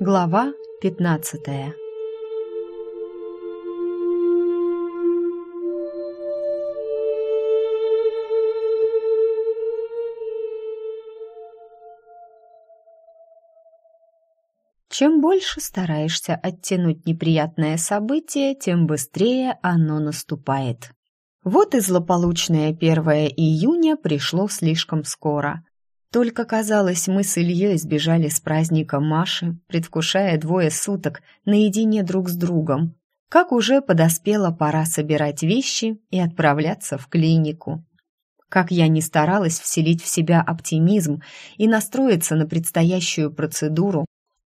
Глава пятнадцатая Чем больше стараешься оттянуть неприятное событие, тем быстрее оно наступает. Вот и злополучное 1 июня пришло слишком скоро. Только, казалось, мы с Ильей сбежали с праздника Маши, предвкушая двое суток наедине друг с другом, как уже подоспела пора собирать вещи и отправляться в клинику. Как я не старалась вселить в себя оптимизм и настроиться на предстоящую процедуру,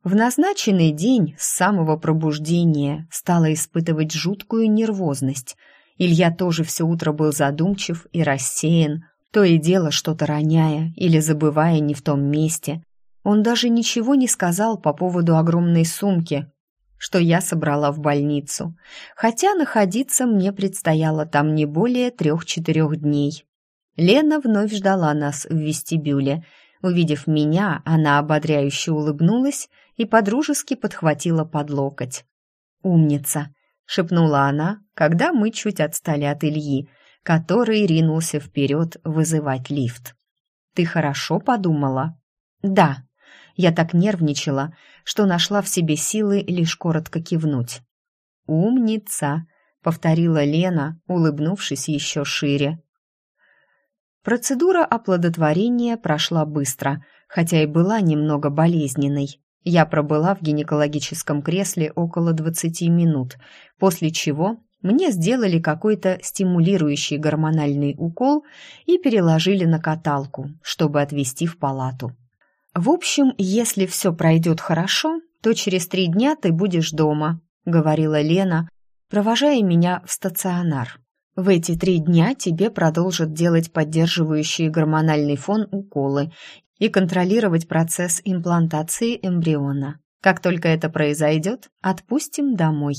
в назначенный день с самого пробуждения стала испытывать жуткую нервозность. Илья тоже все утро был задумчив и рассеян, то и дело что-то роняя или забывая не в том месте. Он даже ничего не сказал по поводу огромной сумки, что я собрала в больницу, хотя находиться мне предстояло там не более трех-четырех дней. Лена вновь ждала нас в вестибюле. Увидев меня, она ободряюще улыбнулась и подружески подхватила под локоть. «Умница!» — шепнула она, когда мы чуть отстали от Ильи — который ринулся вперед вызывать лифт. «Ты хорошо подумала?» «Да». Я так нервничала, что нашла в себе силы лишь коротко кивнуть. «Умница», — повторила Лена, улыбнувшись еще шире. Процедура оплодотворения прошла быстро, хотя и была немного болезненной. Я пробыла в гинекологическом кресле около 20 минут, после чего мне сделали какой-то стимулирующий гормональный укол и переложили на каталку, чтобы отвезти в палату. В общем, если все пройдет хорошо, то через три дня ты будешь дома, говорила Лена, провожая меня в стационар. В эти три дня тебе продолжат делать поддерживающие гормональный фон уколы и контролировать процесс имплантации эмбриона. Как только это произойдет, отпустим домой.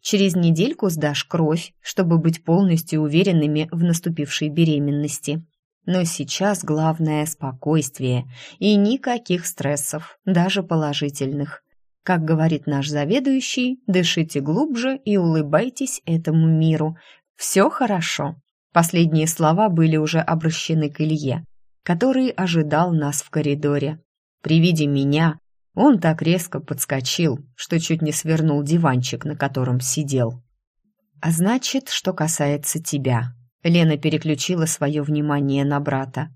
Через недельку сдашь кровь, чтобы быть полностью уверенными в наступившей беременности. Но сейчас главное спокойствие и никаких стрессов, даже положительных. Как говорит наш заведующий, дышите глубже и улыбайтесь этому миру. Все хорошо. Последние слова были уже обращены к Илье, который ожидал нас в коридоре. При виде меня он так резко подскочил, что чуть не свернул диванчик, на котором сидел. «А значит, что касается тебя...» Лена переключила свое внимание на брата.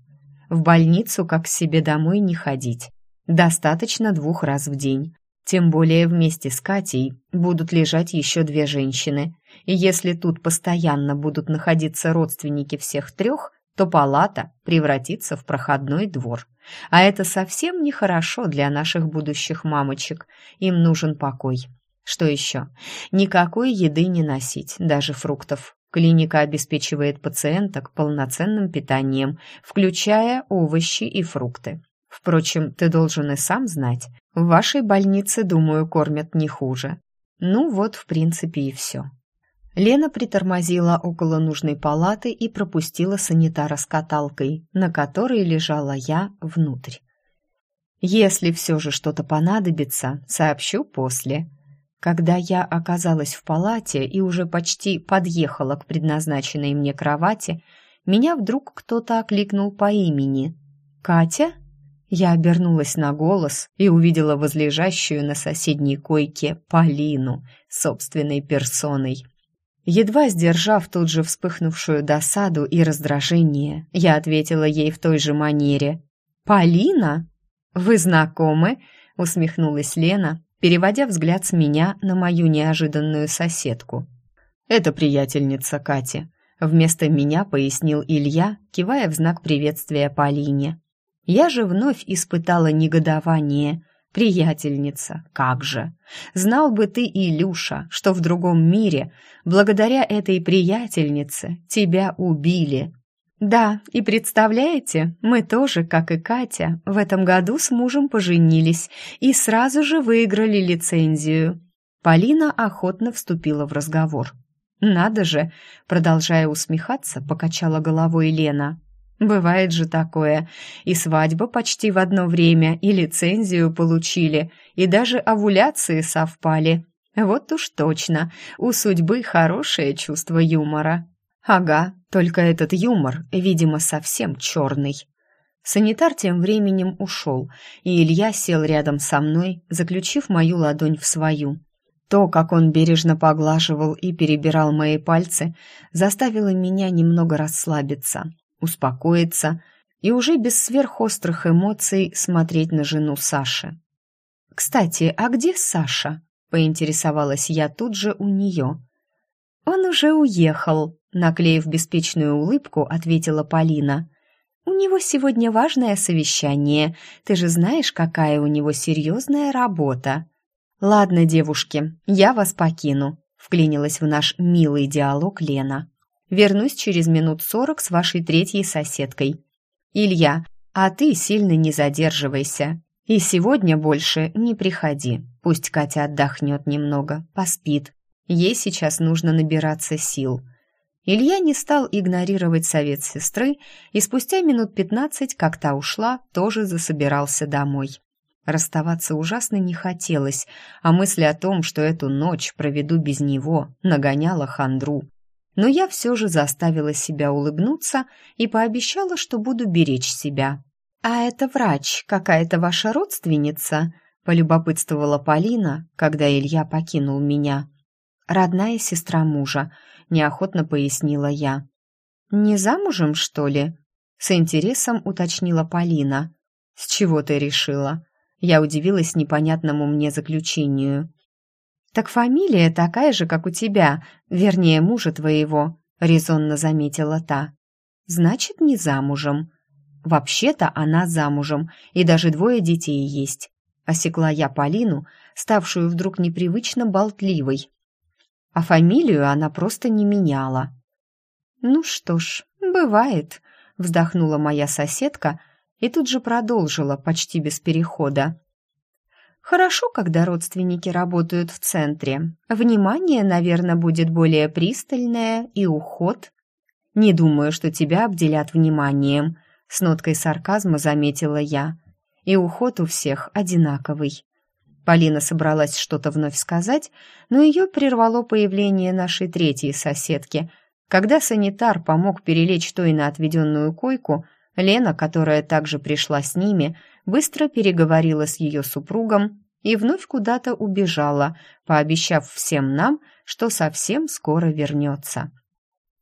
«В больницу, как к себе домой, не ходить. Достаточно двух раз в день. Тем более вместе с Катей будут лежать еще две женщины. И если тут постоянно будут находиться родственники всех трех, то палата превратится в проходной двор. А это совсем нехорошо для наших будущих мамочек. Им нужен покой. Что еще? Никакой еды не носить, даже фруктов. Клиника обеспечивает пациенток полноценным питанием, включая овощи и фрукты. Впрочем, ты должен и сам знать. В вашей больнице, думаю, кормят не хуже. Ну вот, в принципе, и все. Лена притормозила около нужной палаты и пропустила санитара с каталкой, на которой лежала я, внутрь. «Если все же что-то понадобится, сообщу после». Когда я оказалась в палате и уже почти подъехала к предназначенной мне кровати, меня вдруг кто-то окликнул по имени. «Катя?» Я обернулась на голос и увидела возлежащую на соседней койке Полину собственной персоной – Едва сдержав тут же вспыхнувшую досаду и раздражение, я ответила ей в той же манере. «Полина? Вы знакомы?» — усмехнулась Лена, переводя взгляд с меня на мою неожиданную соседку. «Это приятельница Кати», — вместо меня пояснил Илья, кивая в знак приветствия Полине. Я же вновь испытала негодование — Приятельница, как же! Знал бы ты, Илюша, что в другом мире, благодаря этой приятельнице, тебя убили. Да, и представляете, мы тоже, как и Катя, в этом году с мужем поженились и сразу же выиграли лицензию. Полина охотно вступила в разговор. «Надо же!» — продолжая усмехаться, покачала головой Лена. Бывает же такое. И свадьба почти в одно время, и лицензию получили, и даже овуляции совпали. Вот уж точно, у судьбы хорошее чувство юмора. Ага, только этот юмор, видимо, совсем черный. Санитар тем временем ушел, и Илья сел рядом со мной, заключив мою ладонь в свою. То, как он бережно поглаживал и перебирал мои пальцы, заставило меня немного расслабиться, успокоиться и уже без сверхострых эмоций смотреть на жену Саши. «Кстати, а где Саша?» — поинтересовалась я тут же у нее. «Он уже уехал», — наклеив беспечную улыбку, ответила Полина. «У него сегодня важное совещание. Ты же знаешь, какая у него серьезная работа». «Ладно, девушки, я вас покину», — вклинилась в наш милый диалог Лена. «Вернусь через минут сорок с вашей третьей соседкой. Илья, а ты сильно не задерживайся. И сегодня больше не приходи. Пусть Катя отдохнет немного, поспит. Ей сейчас нужно набираться сил». Илья не стал игнорировать совет сестры, и спустя минут пятнадцать, как та ушла, тоже засобирался домой. Расставаться ужасно не хотелось, а мысль о том, что эту ночь проведу без него, нагоняла хандру. Но я все же заставила себя улыбнуться и пообещала, что буду беречь себя. «А это врач, какая-то ваша родственница?» – полюбопытствовала Полина, когда Илья покинул меня. «Родная сестра мужа», – неохотно пояснила я. «Не замужем, что ли?» – с интересом уточнила Полина. «С чего ты решила?» Я удивилась непонятному мне заключению. «Так фамилия такая же, как у тебя, вернее, мужа твоего», — резонно заметила та. «Значит, не замужем». «Вообще-то она замужем, и даже двое детей есть», — осекла я Полину, ставшую вдруг непривычно болтливой. А фамилию она просто не меняла. «Ну что ж, бывает», — вздохнула моя соседка, и тут же продолжила почти без перехода. Хорошо, когда родственники работают в центре. Внимание, наверное, будет более пристальное и уход. Не думаю, что тебя обделят вниманием, с ноткой сарказма заметила я. И уход у всех одинаковый. Полина собралась что-то вновь сказать, но ее прервало появление нашей третьей соседки. Когда санитар помог перелечь той на отведенную койку, Лена, которая также пришла с ними, быстро переговорила с ее супругом и вновь куда-то убежала, пообещав всем нам, что совсем скоро вернется.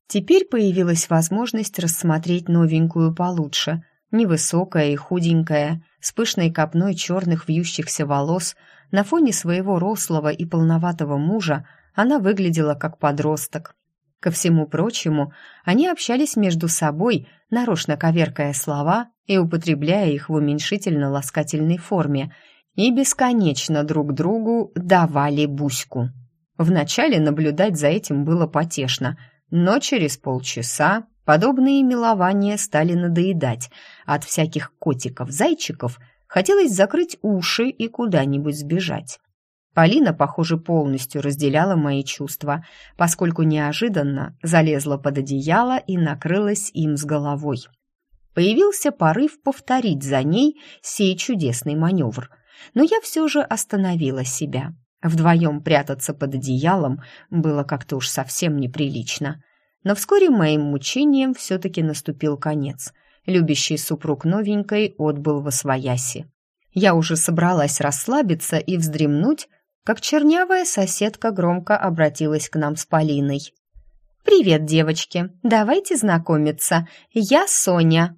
Теперь появилась возможность рассмотреть новенькую получше. Невысокая и худенькая, с пышной копной черных вьющихся волос, на фоне своего рослого и полноватого мужа она выглядела как подросток. Ко всему прочему, они общались между собой, нарочно коверкая слова и употребляя их в уменьшительно-ласкательной форме, и бесконечно друг другу давали буську. Вначале наблюдать за этим было потешно, но через полчаса подобные милования стали надоедать. От всяких котиков-зайчиков хотелось закрыть уши и куда-нибудь сбежать. Полина, похоже, полностью разделяла мои чувства, поскольку неожиданно залезла под одеяло и накрылась им с головой. Появился порыв повторить за ней сей чудесный маневр, но я все же остановила себя. Вдвоем прятаться под одеялом было как-то уж совсем неприлично. Но вскоре моим мучениям все-таки наступил конец. Любящий супруг новенькой отбыл во свояси. Я уже собралась расслабиться и вздремнуть, как чернявая соседка громко обратилась к нам с Полиной. «Привет, девочки! Давайте знакомиться. Я Соня».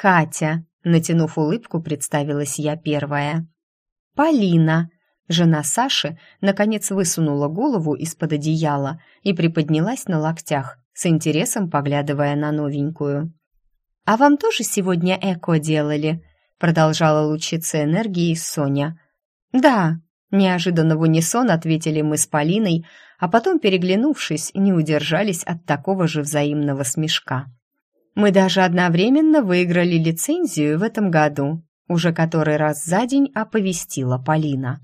«Катя», — натянув улыбку, представилась я первая. «Полина». Жена Саши наконец высунула голову из-под одеяла и приподнялась на локтях, с интересом поглядывая на новенькую. «А вам тоже сегодня эко делали?» продолжала лучиться энергией Соня. «Да», Неожиданно в унисон ответили мы с Полиной, а потом, переглянувшись, не удержались от такого же взаимного смешка. Мы даже одновременно выиграли лицензию в этом году, уже который раз за день оповестила Полина.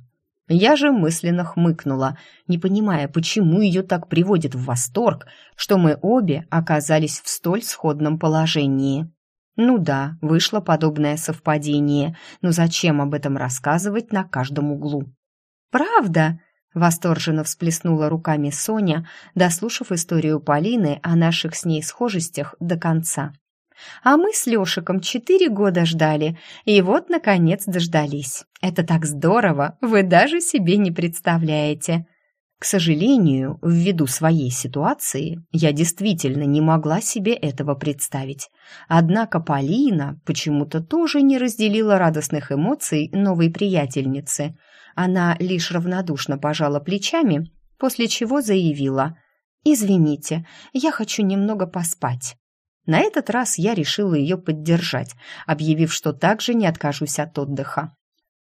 Я же мысленно хмыкнула, не понимая, почему ее так приводит в восторг, что мы обе оказались в столь сходном положении. Ну да, вышло подобное совпадение, но зачем об этом рассказывать на каждом углу? «Правда?» — восторженно всплеснула руками Соня, дослушав историю Полины о наших с ней схожестях до конца. «А мы с Лешиком четыре года ждали, и вот, наконец, дождались. Это так здорово, вы даже себе не представляете!» К сожалению, ввиду своей ситуации, я действительно не могла себе этого представить. Однако Полина почему-то тоже не разделила радостных эмоций новой приятельницы. Она лишь равнодушно пожала плечами, после чего заявила «Извините, я хочу немного поспать». На этот раз я решила ее поддержать, объявив, что также не откажусь от отдыха.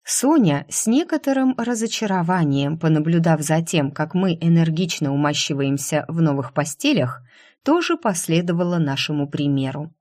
Соня, с некоторым разочарованием, понаблюдав за тем, как мы энергично умащиваемся в новых постелях, тоже последовала нашему примеру.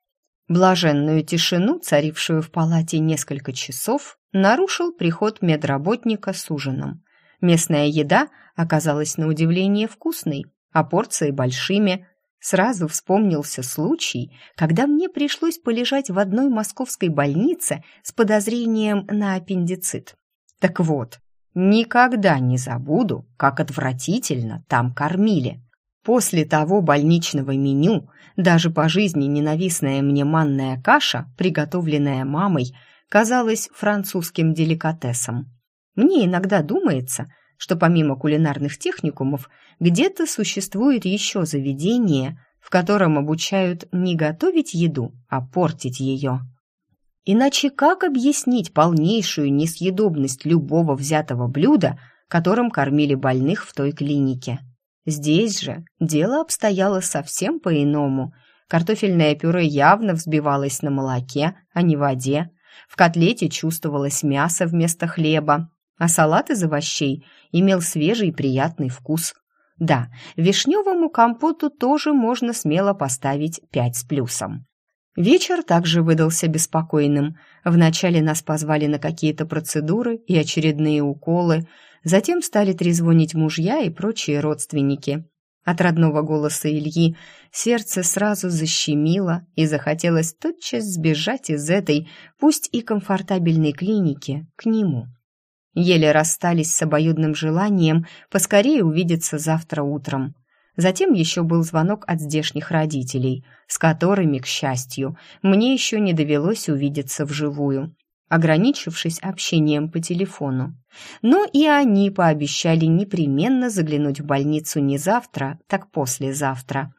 Блаженную тишину, царившую в палате несколько часов, нарушил приход медработника с ужином. Местная еда оказалась на удивление вкусной, а порции большими, Сразу вспомнился случай, когда мне пришлось полежать в одной московской больнице с подозрением на аппендицит. Так вот, никогда не забуду, как отвратительно там кормили. После того больничного меню даже по жизни ненавистная мне манная каша, приготовленная мамой, казалась французским деликатесом. Мне иногда думается, что помимо кулинарных техникумов где-то существует еще заведение, в котором обучают не готовить еду, а портить ее. Иначе как объяснить полнейшую несъедобность любого взятого блюда, которым кормили больных в той клинике? Здесь же дело обстояло совсем по-иному. Картофельное пюре явно взбивалось на молоке, а не воде. В котлете чувствовалось мясо вместо хлеба, а салат из овощей имел свежий и приятный вкус. Да, вишневому компоту тоже можно смело поставить пять с плюсом. Вечер также выдался беспокойным. Вначале нас позвали на какие-то процедуры и очередные уколы, затем стали трезвонить мужья и прочие родственники. От родного голоса Ильи сердце сразу защемило и захотелось тотчас сбежать из этой, пусть и комфортабельной клиники, к нему. Еле расстались с обоюдным желанием поскорее увидеться завтра утром. Затем еще был звонок от здешних родителей, с которыми, к счастью, мне еще не довелось увидеться вживую, ограничившись общением по телефону. Но и они пообещали непременно заглянуть в больницу не завтра, так послезавтра.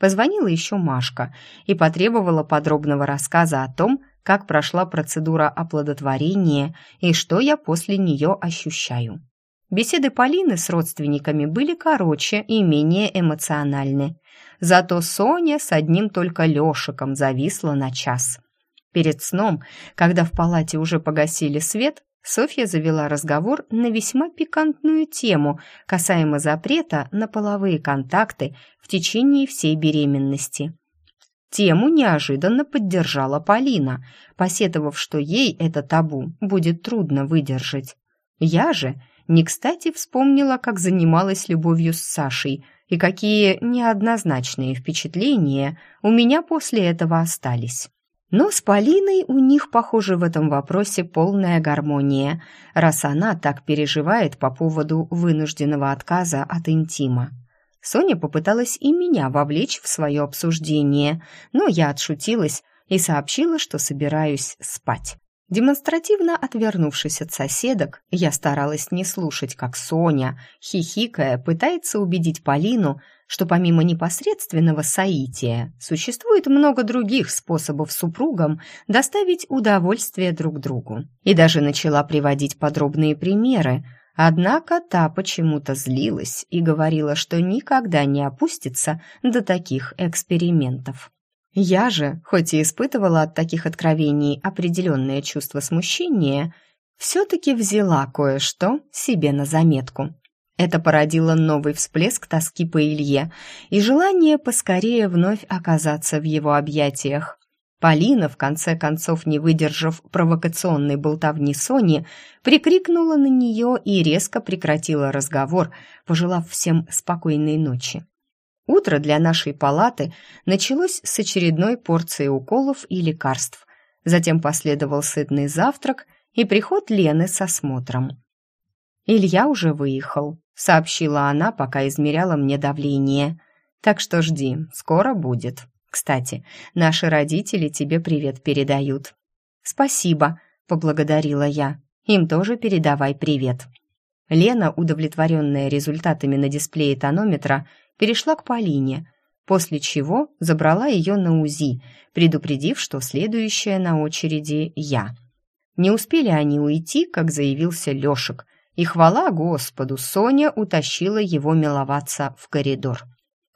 Позвонила еще Машка и потребовала подробного рассказа о том, как прошла процедура оплодотворения и что я после нее ощущаю. Беседы Полины с родственниками были короче и менее эмоциональны. Зато Соня с одним только Лешиком зависла на час. Перед сном, когда в палате уже погасили свет, Софья завела разговор на весьма пикантную тему касаемо запрета на половые контакты в течение всей беременности. Тему неожиданно поддержала Полина, посетовав, что ей это табу будет трудно выдержать. Я же не кстати вспомнила, как занималась любовью с Сашей и какие неоднозначные впечатления у меня после этого остались. Но с Полиной у них, похоже, в этом вопросе полная гармония, раз она так переживает по поводу вынужденного отказа от интима. Соня попыталась и меня вовлечь в свое обсуждение, но я отшутилась и сообщила, что собираюсь спать. Демонстративно отвернувшись от соседок, я старалась не слушать, как Соня, хихикая, пытается убедить Полину, что помимо непосредственного соития существует много других способов супругам доставить удовольствие друг другу. И даже начала приводить подробные примеры, Однако та почему-то злилась и говорила, что никогда не опустится до таких экспериментов. Я же, хоть и испытывала от таких откровений определенное чувство смущения, все-таки взяла кое-что себе на заметку. Это породило новый всплеск тоски по Илье и желание поскорее вновь оказаться в его объятиях. Полина, в конце концов, не выдержав провокационной болтовни Сони, прикрикнула на нее и резко прекратила разговор, пожелав всем спокойной ночи. Утро для нашей палаты началось с очередной порции уколов и лекарств. Затем последовал сытный завтрак и приход Лены с осмотром. «Илья уже выехал», — сообщила она, пока измеряла мне давление. «Так что жди, скоро будет. Кстати, наши родители тебе привет передают». «Спасибо», — поблагодарила я. «Им тоже передавай привет». Лена, удовлетворенная результатами на дисплее тонометра, перешла к Полине, после чего забрала ее на УЗИ, предупредив, что следующая на очереди я. Не успели они уйти, как заявился Лешек, и хвала Господу, Соня утащила его миловаться в коридор.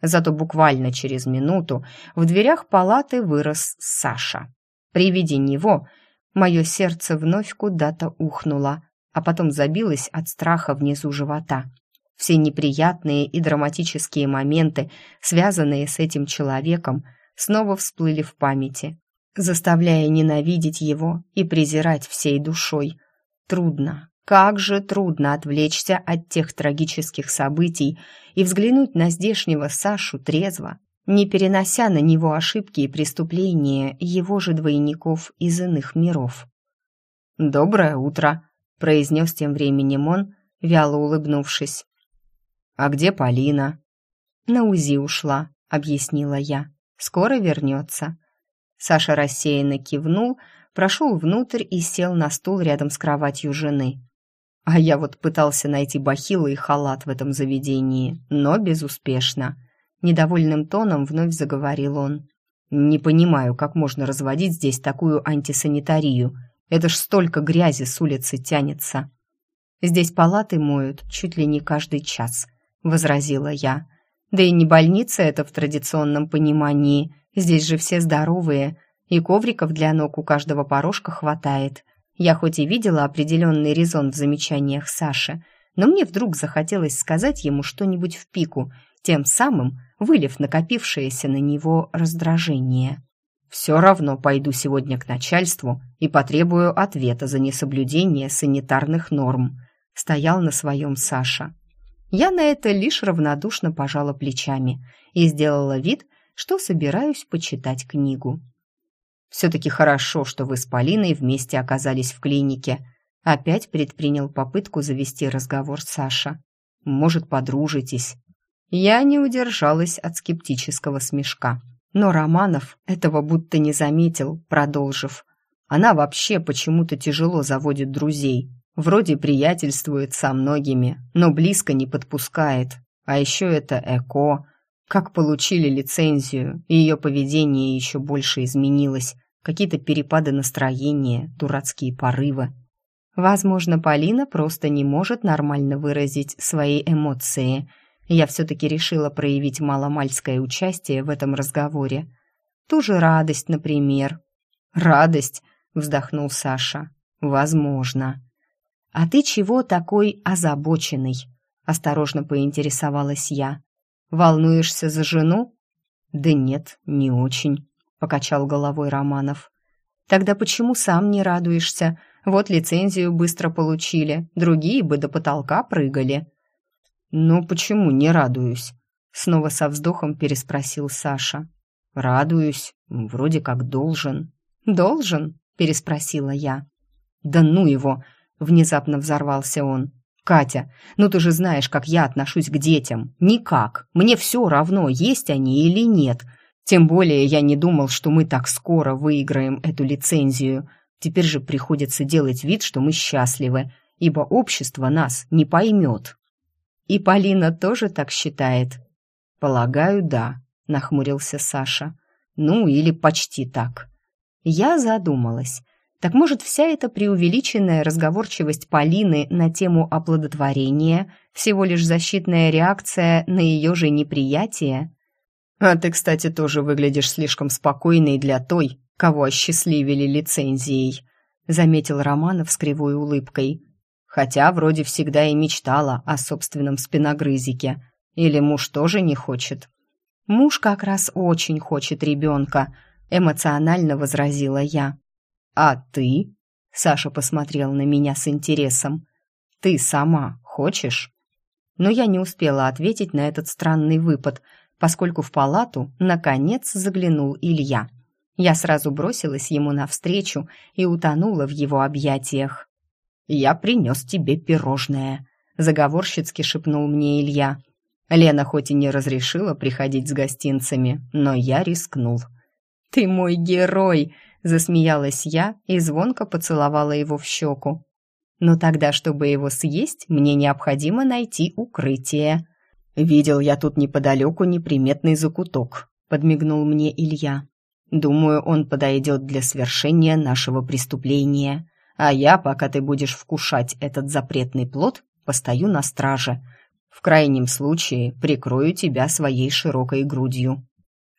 Зато буквально через минуту в дверях палаты вырос Саша. При виде него мое сердце вновь куда-то ухнуло, а потом забилось от страха внизу живота. Все неприятные и драматические моменты, связанные с этим человеком, снова всплыли в памяти, заставляя ненавидеть его и презирать всей душой. Трудно, как же трудно отвлечься от тех трагических событий и взглянуть на здешнего Сашу трезво, не перенося на него ошибки и преступления его же двойников из иных миров. «Доброе утро», — произнес тем временем он, вяло улыбнувшись. «А где Полина?» «На УЗИ ушла», — объяснила я. «Скоро вернется». Саша рассеянно кивнул, прошел внутрь и сел на стул рядом с кроватью жены. А я вот пытался найти бахилы и халат в этом заведении, но безуспешно. Недовольным тоном вновь заговорил он. «Не понимаю, как можно разводить здесь такую антисанитарию. Это ж столько грязи с улицы тянется». «Здесь палаты моют чуть ли не каждый час», — возразила я. «Да и не больница это в традиционном понимании. Здесь же все здоровые, и ковриков для ног у каждого порожка хватает. Я хоть и видела определенный резон в замечаниях Саши, но мне вдруг захотелось сказать ему что-нибудь в пику, тем самым вылив накопившееся на него раздражение. «Все равно пойду сегодня к начальству и потребую ответа за несоблюдение санитарных норм», стоял на своем Саша. Я на это лишь равнодушно пожала плечами и сделала вид, что собираюсь почитать книгу. Все-таки хорошо, что вы с Полиной вместе оказались в клинике. Опять предпринял попытку завести разговор Саша. Может, подружитесь? Я не удержалась от скептического смешка. Но Романов этого будто не заметил, продолжив. Она вообще почему-то тяжело заводит друзей. Вроде приятельствует со многими, но близко не подпускает. А еще это ЭКО. Как получили лицензию, и ее поведение еще больше изменилось какие-то перепады настроения, дурацкие порывы. Возможно, Полина просто не может нормально выразить свои эмоции. Я все-таки решила проявить маломальское участие в этом разговоре. Ту же радость, например. «Радость?» — вздохнул Саша. «Возможно». «А ты чего такой озабоченный?» — осторожно поинтересовалась я. «Волнуешься за жену?» «Да нет, не очень» покачал головой Романов. Тогда почему сам не радуешься? Вот лицензию быстро получили, другие бы до потолка прыгали. Ну почему не радуюсь? Снова со вздохом переспросил Саша. Радуюсь, вроде как должен. Должен? переспросила я. Да ну его, внезапно взорвался он. Катя, ну ты же знаешь, как я отношусь к детям. Никак. Мне все равно, есть они или нет. Тем более я не думал, что мы так скоро выиграем эту лицензию. Теперь же приходится делать вид, что мы счастливы, ибо общество нас не поймет. И Полина тоже так считает. Полагаю, да, нахмурился Саша. Ну, или почти так. Я задумалась. Так может, вся эта преувеличенная разговорчивость Полины на тему оплодотворения всего лишь защитная реакция на ее же неприятие? А ты, кстати, тоже выглядишь слишком спокойной для той, кого осчастливили лицензией», — заметил Романов с кривой улыбкой. «Хотя вроде всегда и мечтала о собственном спиногрызике. Или муж тоже не хочет?» «Муж как раз очень хочет ребенка», — эмоционально возразила я. «А ты?» — Саша посмотрел на меня с интересом. «Ты сама хочешь?» Но я не успела ответить на этот странный выпад — поскольку в палату наконец заглянул Илья. Я сразу бросилась ему навстречу и утонула в его объятиях. «Я принес тебе пирожное», — заговорщицки шепнул мне Илья. Лена хоть и не разрешила приходить с гостинцами, но я рискнул. «Ты мой герой!» — засмеялась я и звонко поцеловала его в щеку. «Но тогда, чтобы его съесть, мне необходимо найти укрытие». «Видел я тут неподалеку неприметный закуток», — подмигнул мне Илья. «Думаю, он подойдет для свершения нашего преступления. А я, пока ты будешь вкушать этот запретный плод, постою на страже. В крайнем случае прикрою тебя своей широкой грудью».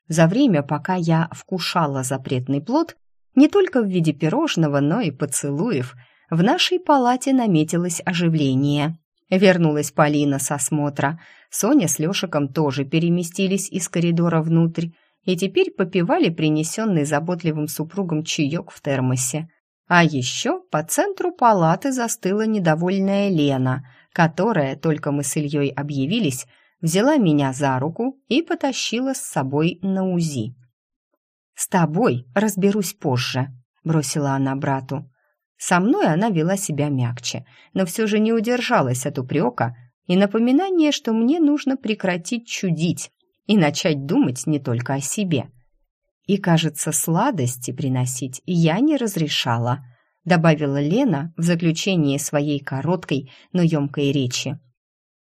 За время, пока я вкушала запретный плод, не только в виде пирожного, но и поцелуев, в нашей палате наметилось оживление. Вернулась Полина с осмотра. Соня с Лешиком тоже переместились из коридора внутрь и теперь попивали принесенный заботливым супругом чаек в термосе. А еще по центру палаты застыла недовольная Лена, которая, только мы с Ильей объявились, взяла меня за руку и потащила с собой на УЗИ. «С тобой разберусь позже», — бросила она брату. Со мной она вела себя мягче, но все же не удержалась от упрека и напоминания, что мне нужно прекратить чудить и начать думать не только о себе. И, кажется, сладости приносить я не разрешала, добавила Лена в заключение своей короткой, но емкой речи.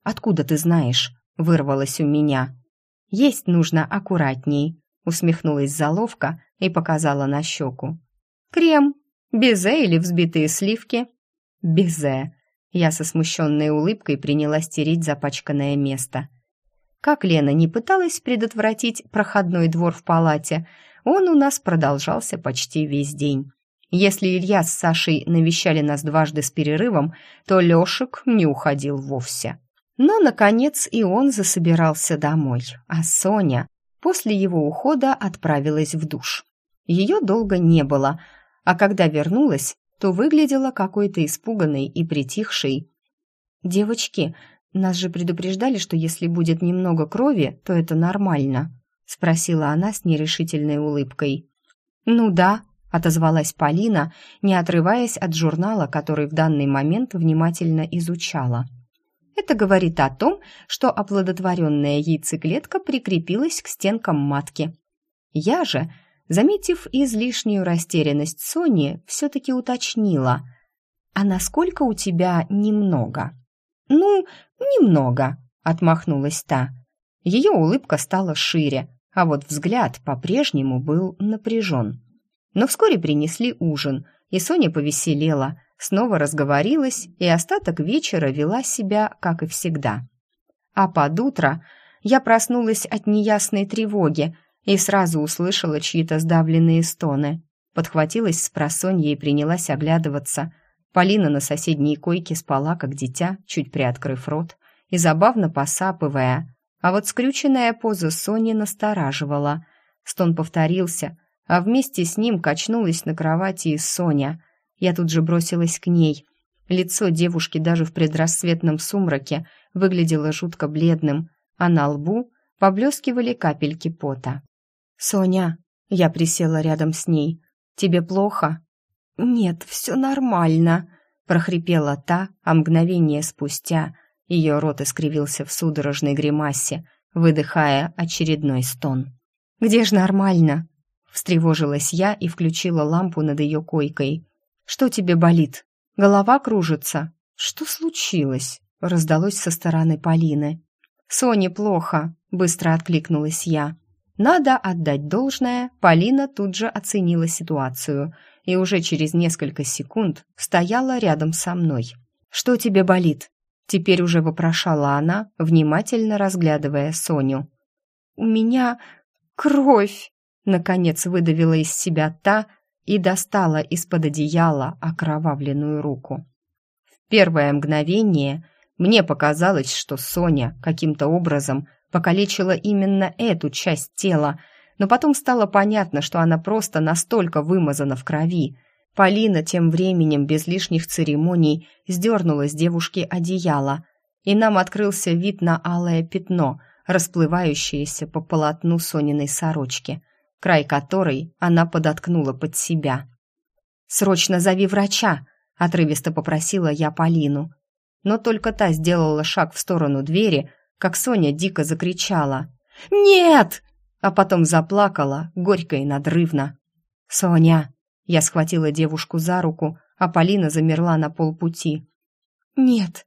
«Откуда ты знаешь?» — вырвалось у меня. «Есть нужно аккуратней», — усмехнулась заловка и показала на щеку. «Крем», Безе или взбитые сливки? Безе. Я со смущенной улыбкой принялась тереть запачканное место. Как Лена не пыталась предотвратить проходной двор в палате, он у нас продолжался почти весь день. Если Илья с Сашей навещали нас дважды с перерывом, то Лешек не уходил вовсе. Но, наконец, и он засобирался домой, а Соня после его ухода отправилась в душ. Ее долго не было — а когда вернулась, то выглядела какой-то испуганной и притихшей. «Девочки, нас же предупреждали, что если будет немного крови, то это нормально», — спросила она с нерешительной улыбкой. «Ну да», — отозвалась Полина, не отрываясь от журнала, который в данный момент внимательно изучала. Это говорит о том, что оплодотворенная яйцеклетка прикрепилась к стенкам матки. Я же Заметив излишнюю растерянность Сони, все-таки уточнила. «А насколько у тебя немного?» «Ну, немного», — отмахнулась та. Ее улыбка стала шире, а вот взгляд по-прежнему был напряжен. Но вскоре принесли ужин, и Соня повеселела, снова разговорилась и остаток вечера вела себя, как и всегда. А под утро я проснулась от неясной тревоги, и сразу услышала чьи-то сдавленные стоны. Подхватилась с просонья и принялась оглядываться. Полина на соседней койке спала, как дитя, чуть приоткрыв рот и забавно посапывая. А вот скрюченная поза Сони настораживала. Стон повторился, а вместе с ним качнулась на кровати и Соня. Я тут же бросилась к ней. Лицо девушки даже в предрассветном сумраке выглядело жутко бледным, а на лбу поблескивали капельки пота. «Соня!» Я присела рядом с ней. «Тебе плохо?» «Нет, все нормально», — прохрипела та, а мгновение спустя ее рот искривился в судорожной гримасе, выдыхая очередной стон. «Где ж нормально?» Встревожилась я и включила лампу над ее койкой. «Что тебе болит? Голова кружится?» «Что случилось?» — раздалось со стороны Полины. «Соне плохо», — быстро откликнулась я. Надо отдать должное, Полина тут же оценила ситуацию и уже через несколько секунд стояла рядом со мной. «Что тебе болит?» Теперь уже вопрошала она, внимательно разглядывая Соню. «У меня кровь!» Наконец выдавила из себя та и достала из-под одеяла окровавленную руку. В первое мгновение мне показалось, что Соня каким-то образом покалечила именно эту часть тела, но потом стало понятно, что она просто настолько вымазана в крови. Полина тем временем без лишних церемоний сдернула с девушки одеяло, и нам открылся вид на алое пятно, расплывающаяся по полотну Сониной сорочки, край которой она подоткнула под себя. «Срочно зови врача!» — отрывисто попросила я Полину. Но только та сделала шаг в сторону двери, как Соня дико закричала. «Нет!» а потом заплакала, горько и надрывно. «Соня!» Я схватила девушку за руку, а Полина замерла на полпути. «Нет!»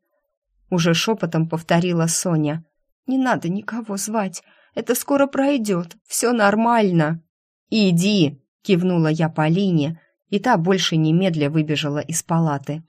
Уже шепотом повторила Соня. «Не надо никого звать, это скоро пройдет, все нормально». «Иди!» — кивнула я Полине, и та больше немедля выбежала из палаты.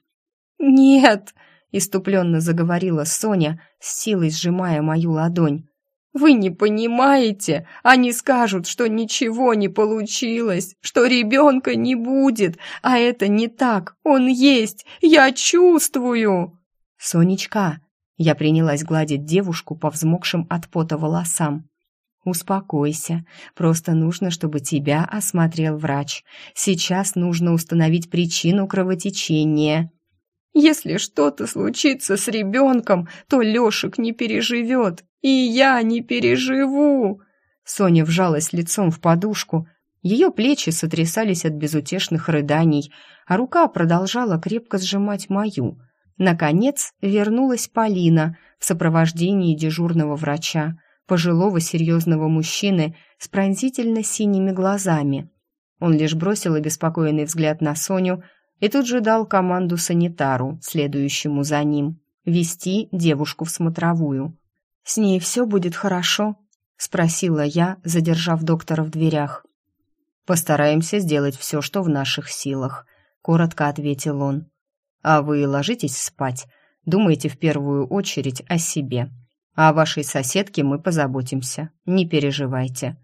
«Нет!» — иступленно заговорила Соня, с силой сжимая мою ладонь. Вы не понимаете? Они скажут, что ничего не получилось, что ребенка не будет, а это не так. Он есть, я чувствую. Сонечка, я принялась гладить девушку по взмокшим от пота волосам. Успокойся. Просто нужно, чтобы тебя осмотрел врач. Сейчас нужно установить причину кровотечения. Если что-то случится с ребенком, то Лешек не переживет, и я не переживу!» Соня вжалась лицом в подушку. Ее плечи сотрясались от безутешных рыданий, а рука продолжала крепко сжимать мою. Наконец вернулась Полина в сопровождении дежурного врача, пожилого серьезного мужчины с пронзительно синими глазами. Он лишь бросил обеспокоенный взгляд на Соню, и тут же дал команду санитару, следующему за ним, вести девушку в смотровую. «С ней все будет хорошо?» — спросила я, задержав доктора в дверях. «Постараемся сделать все, что в наших силах», — коротко ответил он. «А вы ложитесь спать. Думайте в первую очередь о себе. А о вашей соседке мы позаботимся. Не переживайте».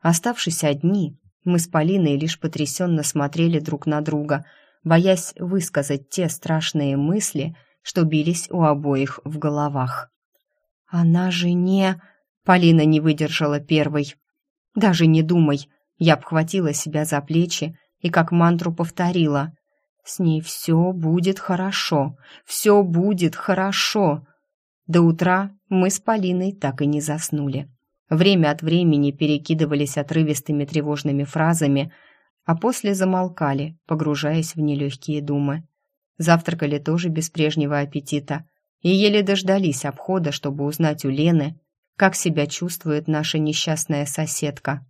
Оставшись одни, мы с Полиной лишь потрясенно смотрели друг на друга — боясь высказать те страшные мысли, что бились у обоих в головах. «Она же не...» Полина не выдержала первой. «Даже не думай!» Я обхватила себя за плечи и как мантру повторила. «С ней все будет хорошо, все будет хорошо!» До утра мы с Полиной так и не заснули. Время от времени перекидывались отрывистыми тревожными фразами – а после замолкали, погружаясь в нелегкие думы. Завтракали тоже без прежнего аппетита и еле дождались обхода, чтобы узнать у Лены, как себя чувствует наша несчастная соседка.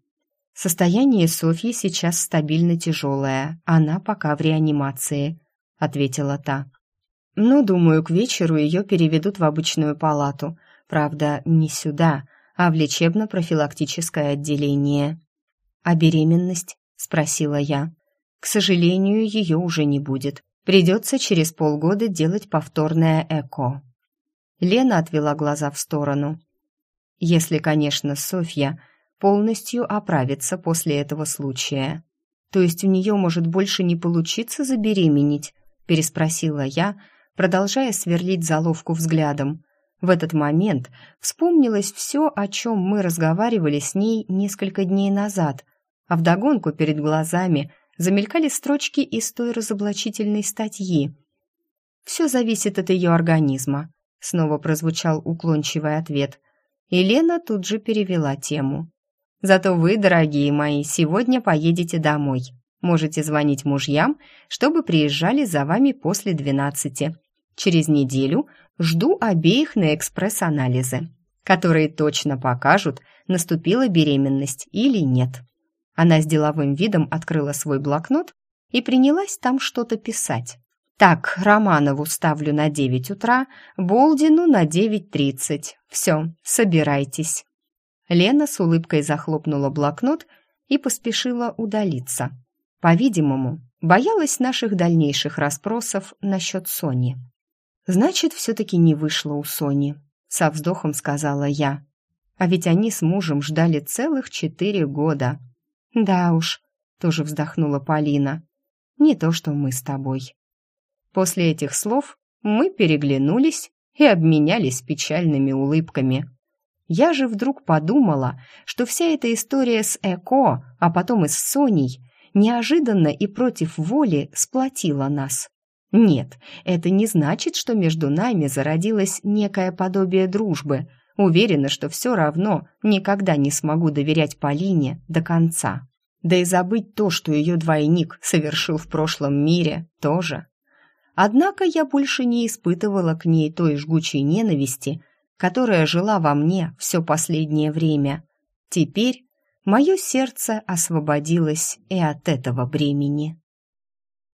«Состояние Софьи сейчас стабильно тяжелое, она пока в реанимации», — ответила та. «Ну, думаю, к вечеру ее переведут в обычную палату. Правда, не сюда, а в лечебно-профилактическое отделение». «А беременность?» — спросила я. «К сожалению, ее уже не будет. Придется через полгода делать повторное ЭКО». Лена отвела глаза в сторону. «Если, конечно, Софья полностью оправится после этого случая. То есть у нее может больше не получиться забеременеть?» — переспросила я, продолжая сверлить заловку взглядом. В этот момент вспомнилось все, о чем мы разговаривали с ней несколько дней назад — а вдогонку перед глазами замелькали строчки из той разоблачительной статьи. «Все зависит от ее организма», — снова прозвучал уклончивый ответ. И Лена тут же перевела тему. «Зато вы, дорогие мои, сегодня поедете домой. Можете звонить мужьям, чтобы приезжали за вами после двенадцати. Через неделю жду обеих на экспресс-анализы, которые точно покажут, наступила беременность или нет». Она с деловым видом открыла свой блокнот и принялась там что-то писать. «Так, Романову ставлю на девять утра, Болдину на девять тридцать. Все, собирайтесь». Лена с улыбкой захлопнула блокнот и поспешила удалиться. По-видимому, боялась наших дальнейших расспросов насчет Сони. «Значит, все-таки не вышло у Сони», — со вздохом сказала я. «А ведь они с мужем ждали целых четыре года. «Да уж», — тоже вздохнула Полина. «Не то, что мы с тобой». После этих слов мы переглянулись и обменялись печальными улыбками. Я же вдруг подумала, что вся эта история с Эко, а потом и с Соней, неожиданно и против воли сплотила нас. Нет, это не значит, что между нами зародилось некое подобие дружбы. Уверена, что все равно никогда не смогу доверять Полине до конца. Да и забыть то, что ее двойник совершил в прошлом мире, тоже. Однако я больше не испытывала к ней той жгучей ненависти, которая жила во мне все последнее время. Теперь мое сердце освободилось и от этого бремени.